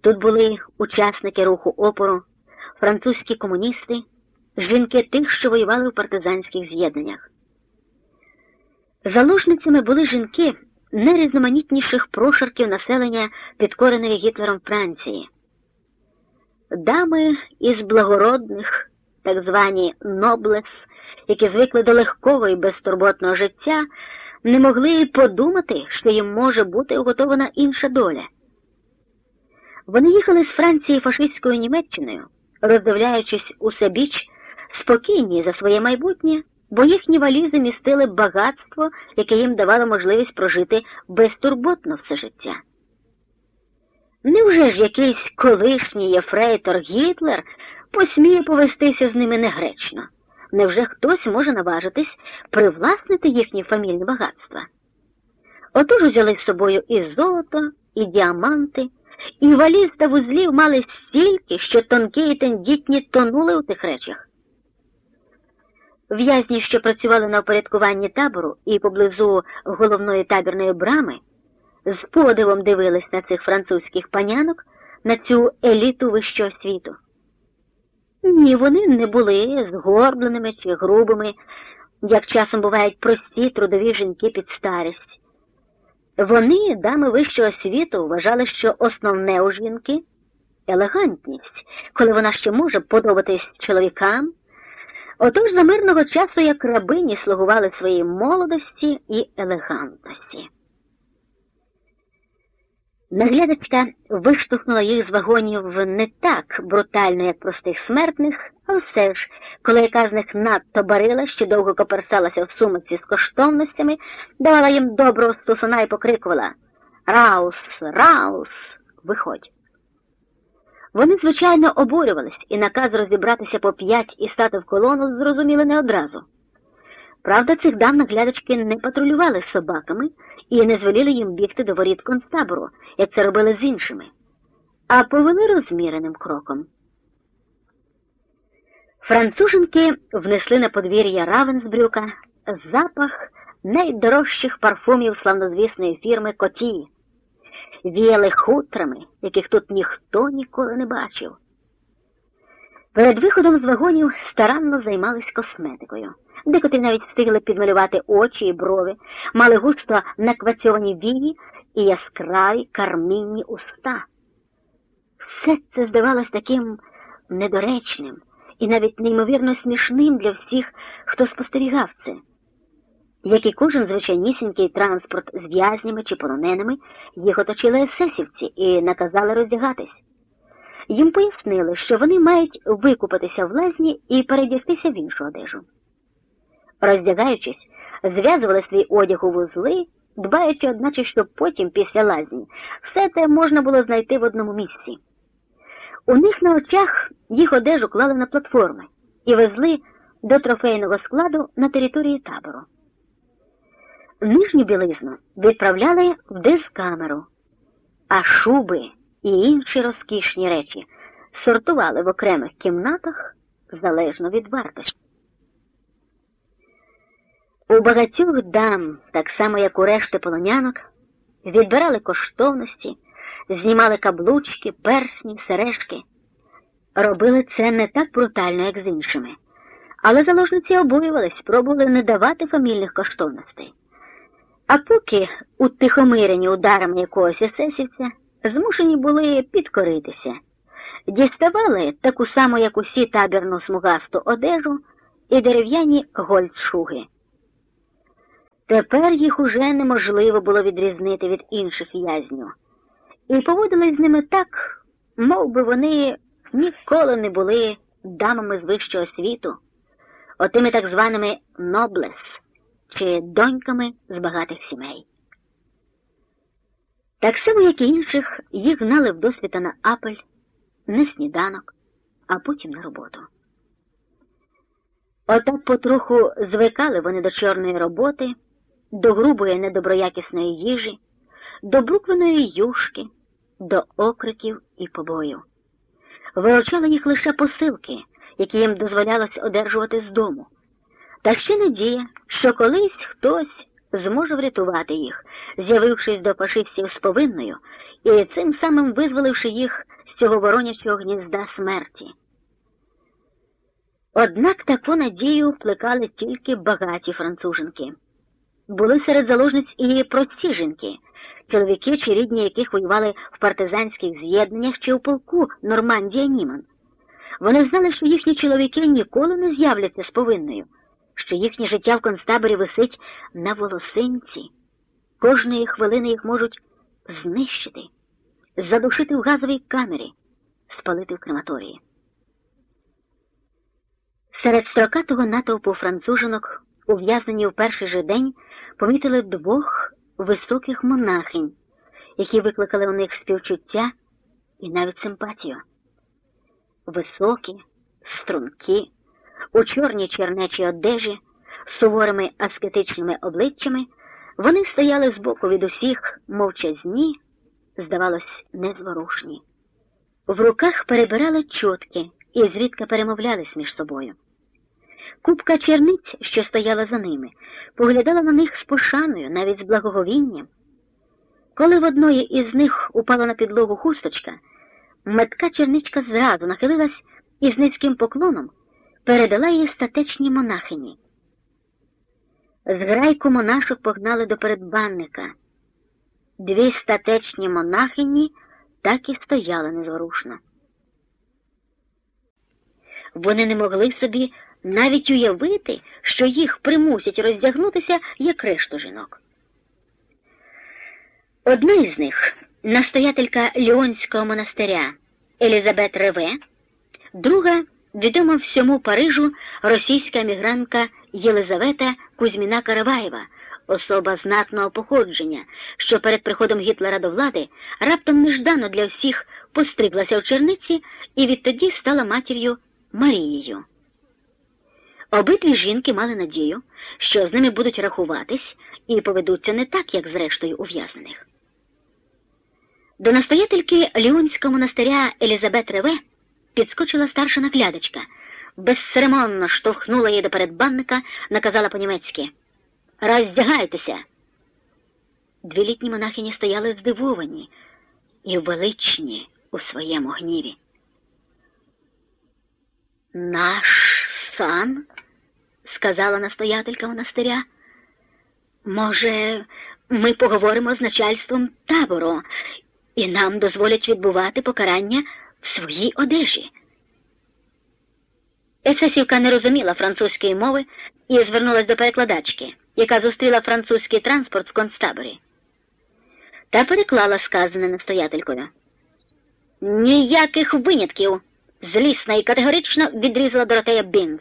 Тут були учасники руху опору, французькі комуністи, жінки тих, що воювали в партизанських з'єднаннях. Заложницями були жінки найрізноманітніших прошарків населення підкореної Гітлером Франції. Дами із благородних, так звані ноблес, які звикли до легкого і безтурботного життя, не могли подумати, що їм може бути уготована інша доля. Вони їхали з Франції фашистською Німеччиною, роздивляючись усе біч, спокійні за своє майбутнє, бо їхні валізи містили багатство, яке їм давало можливість прожити безтурботно все життя. Невже ж якийсь колишній єфрейтор Гітлер посміє повестися з ними негречно? Невже хтось може наважитись привласнити їхні фамільні багатства? Отож узяли з собою і золото, і діаманти, і валіз та вузлів мали стільки, що тонкі і тендітні тонули у тих речах. В'язні, що працювали на упорядкуванні табору і поблизу головної табірної брами, з подивом дивились на цих французьких панянок, на цю еліту вищого світу. Ні, вони не були згорбленими чи грубими, як часом бувають прості трудові жінки під старість. Вони, дами вищого світу, вважали, що основне у жінки елегантність, коли вона ще може подобатись чоловікам. Отож за мирного часу як рабині слугували своїй молодості і елегантності. Наглядачка виштовхнула їх з вагонів не так брутально, як простих смертних, а все ж, коли яка з них надто барила, що довго коперсалася в сумиці з коштовностями, давала їм доброго стусуна і покрикувала Раус, Раус, виходь. Вони, звичайно, обурювались, і наказ розібратися по п'ять і стати в колону зрозуміли не одразу. Правда, цих дам наглядачки не патрулювали з собаками і не звеліли їм бігти до воріт концтабору, як це робили з іншими, а повели розміреним кроком. Француженки внесли на подвір'я Равенсбрюка запах найдорожчих парфумів славнозвісної фірми Коті, віяли хутрами, яких тут ніхто ніколи не бачив. Перед виходом з вагонів старанно займались косметикою. Декотрі навіть встигли підмалювати очі і брови, мали густо наквацьовані вії і яскраві кармінні уста. Все це здавалось таким недоречним і навіть неймовірно смішним для всіх, хто спостерігав це. Як і кожен звичайнісінький транспорт з в'язнями чи полоненими, їх оточили есесівці і наказали роздягатись. Їм пояснили, що вони мають викупатися в лазні і передягтися в іншу одежу. Роздягаючись, зв'язували свій одяг у вузли, дбаючи, одначе, щоб потім, після лазні, все це можна було знайти в одному місці. У них на очах їх одежу клали на платформи і везли до трофейного складу на території табору. Нижню білизну відправляли в дискамеру, а шуби і інші розкішні речі сортували в окремих кімнатах залежно від вартості. У багатьох дам, так само як у решти полонянок, відбирали коштовності, знімали каблучки, персні, сережки. Робили це не так брутально, як з іншими, але заложниці обоювались, пробували не давати фамільних коштовностей. А поки утихомирені ударами якогось есесівця, змушені були підкоритися, діставали таку саму, як усі табірну смугасту одежу і дерев'яні гольцшуги. Тепер їх уже неможливо було відрізнити від інших в'язнів, і поводились з ними так, мов би вони ніколи не були дамами з вищого світу, отими так званими ноблес чи доньками з багатих сімей. Так само, як і інших, їх гнали в досвіта на апель, на сніданок, а потім на роботу. Отак потроху звикали вони до чорної роботи до грубої недоброякісної їжі, до бруквеної юшки, до окриків і побою. Виручали їх лише посилки, які їм дозволялось одержувати з дому. Та ще надія, що колись хтось зможе врятувати їх, з'явившись до фашистів з повинною і цим самим визволивши їх з цього воронячого гнізда смерті. Однак таку надію вплекали тільки багаті француженки. Були серед заложниць і прості жінки, чоловіки чи рідні яких воювали в партизанських з'єднаннях чи у полку Нормандія Німан. Вони знали, що їхні чоловіки ніколи не з'являться з повинною, що їхнє життя в концтаборі висить на волосинці. Кожної хвилини їх можуть знищити, задушити в газовій камері, спалити в крематорії. Серед строкатого натовпу францужинок, ув'язнені в перший же день, помітили двох високих монахинь, які викликали у них співчуття і навіть симпатію. Високі, стрункі, у чорній чернечій одежі, з суворими аскетичними обличчями, вони стояли збоку від усіх мовчазні, здавалось, незворушні. В руках перебирали чотки і зрідка перемовлялись між собою. Купка черниць, що стояла за ними, поглядала на них з пошаною, навіть з благоговінням. Коли в одної із них упала на підлогу хусточка, метка черничка зразу нахилилась і з низьким поклоном передала її статечній монахині. Зграйку монашок погнали до передбанника. Дві статечні монахині так і стояли незворушно. Вони не могли собі навіть уявити, що їх примусять роздягнутися як решту жінок. Одна із них настоятелька Ліонського монастиря Елізабет Реве, друга відома всьому Парижу російська емігрантка Єлизавета Кузьміна Караваєва, особа знатного походження, що перед приходом Гітлера до влади раптом неждано для всіх постриглася в черниці і відтоді стала матір'ю Марією. Обидві жінки мали надію, що з ними будуть рахуватись і поведуться не так, як з рештою ув'язнених. До настоятельки Ліонського монастиря Елізабет Реве підскочила старша наглядачка, безцеремонно штовхнула її до передбанника, наказала по-німецьки Роздягайтеся. Дві літні монахині стояли здивовані і величні у своєму гніві. Наш сан, сказала настоятелька монастиря. Може, ми поговоримо з начальством табору, і нам дозволять відбувати покарання своїй одежі. Есесівка не розуміла французької мови і звернулась до перекладачки, яка зустріла французький транспорт в концтаборі. Та переклала сказане настоятелькою. Ніяких винятків, злісно і категорично відрізала Доротея Бінц.